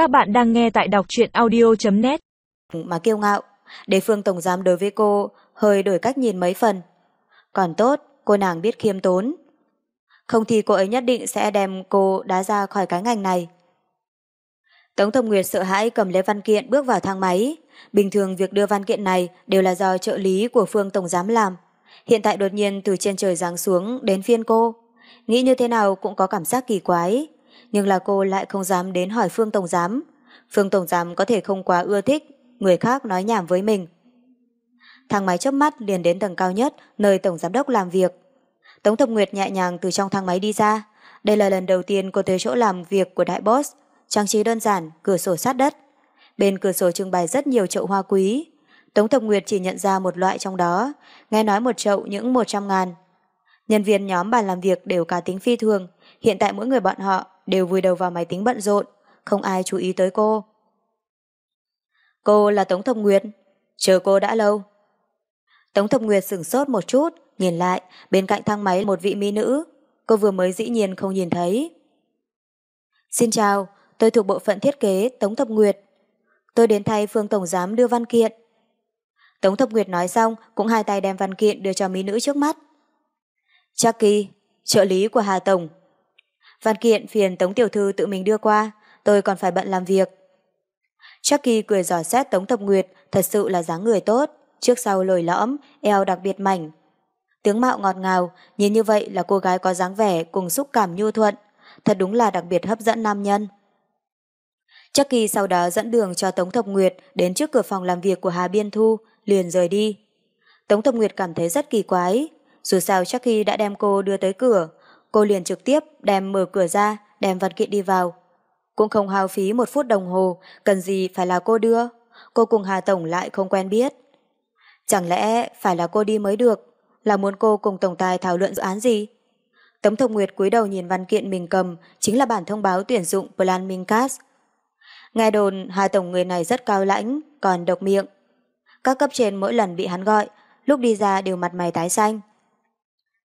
Các bạn đang nghe tại đọc truyện audio.net Mà kiêu ngạo, để Phương Tổng Giám đối với cô hơi đổi cách nhìn mấy phần. Còn tốt, cô nàng biết khiêm tốn. Không thì cô ấy nhất định sẽ đem cô đá ra khỏi cái ngành này. Tống Thông Nguyệt sợ hãi cầm lấy văn kiện bước vào thang máy. Bình thường việc đưa văn kiện này đều là do trợ lý của Phương Tổng Giám làm. Hiện tại đột nhiên từ trên trời giáng xuống đến phiên cô. Nghĩ như thế nào cũng có cảm giác kỳ quái. Nhưng là cô lại không dám đến hỏi Phương Tổng Giám. Phương Tổng Giám có thể không quá ưa thích người khác nói nhảm với mình. Thang máy chớp mắt liền đến tầng cao nhất nơi Tổng Giám đốc làm việc. Tống Thập Nguyệt nhẹ nhàng từ trong thang máy đi ra. Đây là lần đầu tiên cô tới chỗ làm việc của đại boss. Trang trí đơn giản, cửa sổ sát đất. Bên cửa sổ trưng bày rất nhiều chậu hoa quý. Tống Thập Nguyệt chỉ nhận ra một loại trong đó, nghe nói một chậu những 100 ngàn. Nhân viên nhóm bàn làm việc đều cá tính phi thường, hiện tại mỗi người bọn họ đều vùi đầu vào máy tính bận rộn, không ai chú ý tới cô. Cô là Tống Thập Nguyệt, chờ cô đã lâu. Tống Thập Nguyệt sửng sốt một chút, nhìn lại, bên cạnh thang máy một vị mỹ nữ, cô vừa mới dĩ nhiên không nhìn thấy. Xin chào, tôi thuộc bộ phận thiết kế Tống Thập Nguyệt. Tôi đến thay Phương Tổng Giám đưa văn kiện. Tống Thập Nguyệt nói xong, cũng hai tay đem văn kiện đưa cho mỹ nữ trước mắt. Chucky, trợ lý của Hà Tổng. Văn kiện phiền Tống Tiểu Thư tự mình đưa qua, tôi còn phải bận làm việc. Chucky cười giỏi xét Tống Thập Nguyệt, thật sự là dáng người tốt, trước sau lồi lõm, eo đặc biệt mảnh. Tướng mạo ngọt ngào, nhìn như vậy là cô gái có dáng vẻ cùng xúc cảm nhu thuận, thật đúng là đặc biệt hấp dẫn nam nhân. Chucky sau đó dẫn đường cho Tống Thập Nguyệt đến trước cửa phòng làm việc của Hà Biên Thu, liền rời đi. Tống Thập Nguyệt cảm thấy rất kỳ quái, dù sao Chucky đã đem cô đưa tới cửa, cô liền trực tiếp đem mở cửa ra, đem văn kiện đi vào. Cũng không hao phí một phút đồng hồ, cần gì phải là cô đưa, cô cùng Hà Tổng lại không quen biết. Chẳng lẽ phải là cô đi mới được, là muốn cô cùng Tổng Tài thảo luận dự án gì? Tống thông Nguyệt cúi đầu nhìn văn kiện mình cầm, chính là bản thông báo tuyển dụng Plan Mincas. Nghe đồn Hà Tổng người này rất cao lãnh, còn độc miệng. Các cấp trên mỗi lần bị hắn gọi, lúc đi ra đều mặt mày tái xanh.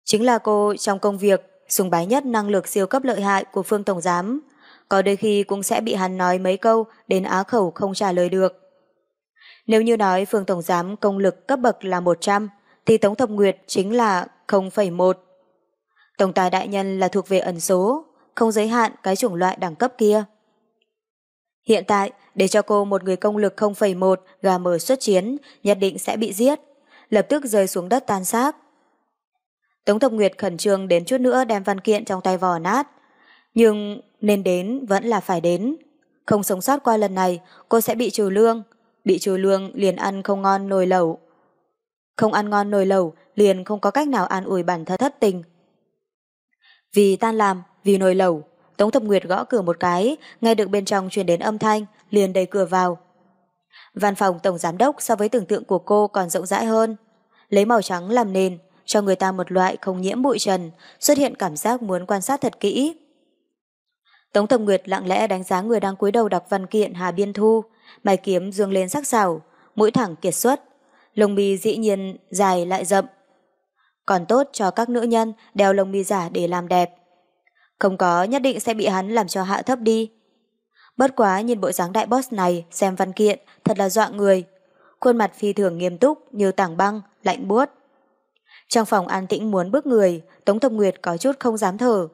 Chính là cô trong công việc sùng bái nhất năng lực siêu cấp lợi hại của Phương Tổng Giám, có đôi khi cũng sẽ bị hắn nói mấy câu đến á khẩu không trả lời được. Nếu như nói Phương Tổng Giám công lực cấp bậc là 100, thì Tống Thập Nguyệt chính là 0,1. Tổng tài đại nhân là thuộc về ẩn số, không giới hạn cái chủng loại đẳng cấp kia. Hiện tại, để cho cô một người công lực 0,1 gà mở xuất chiến, nhất định sẽ bị giết, lập tức rơi xuống đất tan xác. Tống Thập Nguyệt khẩn trương đến chút nữa đem văn kiện trong tay vò nát. Nhưng nên đến vẫn là phải đến. Không sống sót qua lần này, cô sẽ bị trừ lương. Bị trừ lương liền ăn không ngon nồi lẩu. Không ăn ngon nồi lẩu liền không có cách nào an ủi bản thân thất tình. Vì tan làm, vì nồi lẩu, Tống Thập Nguyệt gõ cửa một cái, nghe được bên trong truyền đến âm thanh, liền đẩy cửa vào. Văn phòng tổng giám đốc so với tưởng tượng của cô còn rộng rãi hơn. Lấy màu trắng làm nền, cho người ta một loại không nhiễm bụi trần, xuất hiện cảm giác muốn quan sát thật kỹ. Tống Thập Nguyệt lặng lẽ đánh giá người đang cúi đầu đọc văn kiện Hà Biên Thu, mày kiếm dương lên sắc sảo, mũi thẳng kiệt xuất, lông mi dĩ nhiên dài lại rậm. Còn tốt cho các nữ nhân đeo lông mi giả để làm đẹp. Không có nhất định sẽ bị hắn làm cho hạ thấp đi. Bất quá nhìn bộ dáng đại boss này xem văn kiện thật là dọa người. Khuôn mặt phi thường nghiêm túc như tảng băng, lạnh buốt. Trong phòng an tĩnh muốn bước người, Tống Thập Nguyệt có chút không dám thở.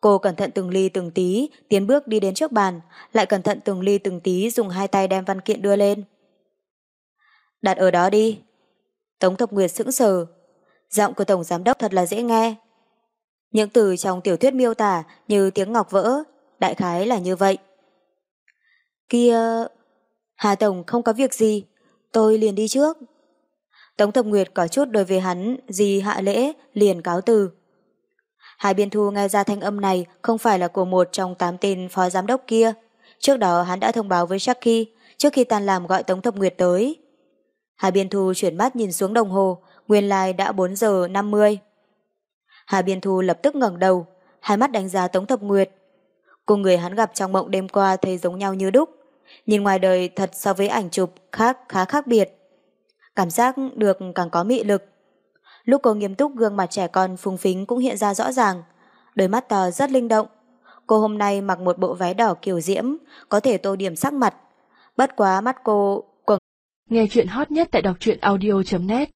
Cô cẩn thận từng ly từng tí, tiến bước đi đến trước bàn, lại cẩn thận từng ly từng tí dùng hai tay đem văn kiện đưa lên. Đặt ở đó đi. Tống Thập Nguyệt sững sờ. Giọng của Tổng Giám đốc thật là dễ nghe. Những từ trong tiểu thuyết miêu tả như tiếng ngọc vỡ, đại khái là như vậy. Kia... Hà Tổng không có việc gì, tôi liền đi trước. Tống Thập Nguyệt có chút đối với hắn, gì hạ lễ, liền cáo từ. Hai biên thu nghe ra thanh âm này không phải là của một trong tám tên phó giám đốc kia. Trước đó hắn đã thông báo với Jackie, trước khi tan làm gọi Tống Thập Nguyệt tới. Hai biên thu chuyển mắt nhìn xuống đồng hồ, nguyên lai đã 4 giờ 50. Hải Biên Thu lập tức ngẩng đầu, hai mắt đánh giá Tống Thập Nguyệt. Cùng người hắn gặp trong mộng đêm qua thấy giống nhau như đúc, nhìn ngoài đời thật so với ảnh chụp khác khá khác biệt cảm giác được càng có mị lực. Lúc cô nghiêm túc gương mặt trẻ con phùng phính cũng hiện ra rõ ràng, đôi mắt to rất linh động. Cô hôm nay mặc một bộ váy đỏ kiểu diễm, có thể tô điểm sắc mặt. Bất quá mắt cô quầng. Nghe chuyện hot nhất tại đọc truyện audio.net